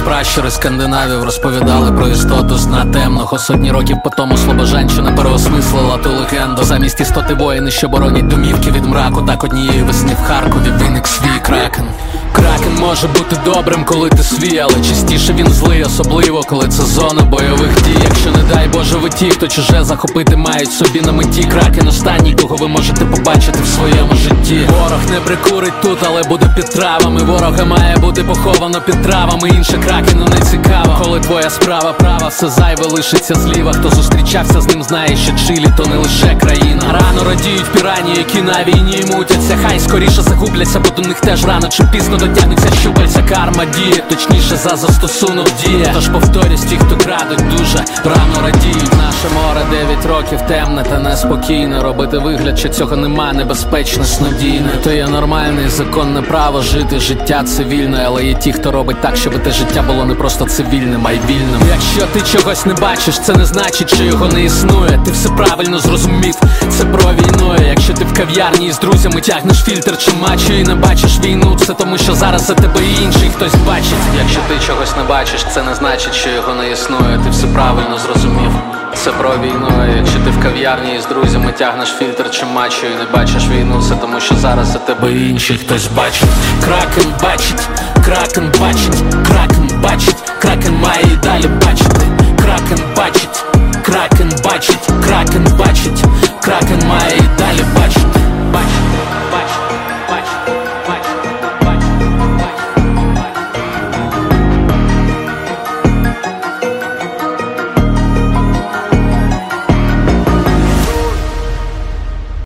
пращури скандинавів розповідали про істоту сна темного сотні років по тому слобожанщина переосмислила ту легенду замість істоти воїни, що боронять домівки від мраку. Так однієї весни в Харкові виник свій кракен. Кракен може бути добрим, коли ти свій, але частіше він злий, особливо коли це зона бойових дій. Якщо не дай Боже ви ті, хто чуже захопити мають собі на меті кракен останній, кого ви можете побачити в своєму житті. Ворог не прикурить тут, але буде під травами. Ворога має бути поховано під травами. Інше кракену не цікаво. Коли твоя справа права, все зайве лишиться зліва. Хто зустрічався з ним, знає, що Чилі то не лише країна. Рано радіють пірані, які на війні мутяться. Хай скоріше загубляться, бо до них теж рано чи пізно дотягнуться щупальця карма діє, точніше за застосунок діє. Тож повторюсь, ті, хто крадуть дуже рано радіють. Наше море дев'ять років темне та неспокійне. Робити вигляд, що цього нема, небезпечно снодійне. То є нормальне законне право жити життя цивільне, але є ті, хто робить так, щоб те життя було не просто цивільним, а й вільним. Якщо ти чогось не бачиш, це не значить, що його не існує. Ти все правильно зрозумів. Це про війну. Якщо ти в кав'ярні із друзями тягнеш фільтр чи мачу і не бачиш війну, це тому, що зараз за тебе інший хтось бачить. Якщо ти чогось не бачиш, це не значить, що його не існує. Ти все правильно зрозумів. Це про війну. Якщо ти в кав'ярні із друзями тягнеш фільтр чи мачу і не бачиш війну, це тому, що зараз за тебе інший хтось бачить. Кракен бачить, кракен бачить, кракен бачить, кракен має і далі бачити. Кракен бачить, Кракен бачить, кракен бачить,